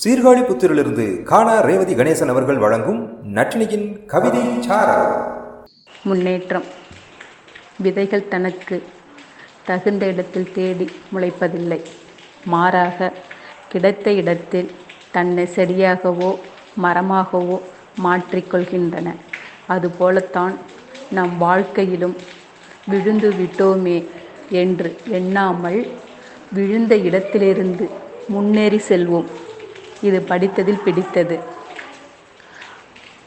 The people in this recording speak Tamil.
சீர்காழிபுத்தூரிலிருந்து காணா ரேவதி கணேசன் அவர்கள் வழங்கும் நட்டினியின் கவிதை சார முன்னேற்றம். விதைகள் தனக்கு தகுந்த இடத்தில் தேடி முளைப்பதில்லை. மாறாக கிடைத்த இடத்தில் தன்னை செடியாகவோ மரமாகவோ மாற்றிக்கொள்கின்றன அதுபோலத்தான் நம் வாழ்க்கையிலும் விழுந்து விட்டோமே என்று எண்ணாமல் விழுந்த இடத்திலிருந்து முன்னேறி செல்வோம். இது படித்ததில் பிடித்தது.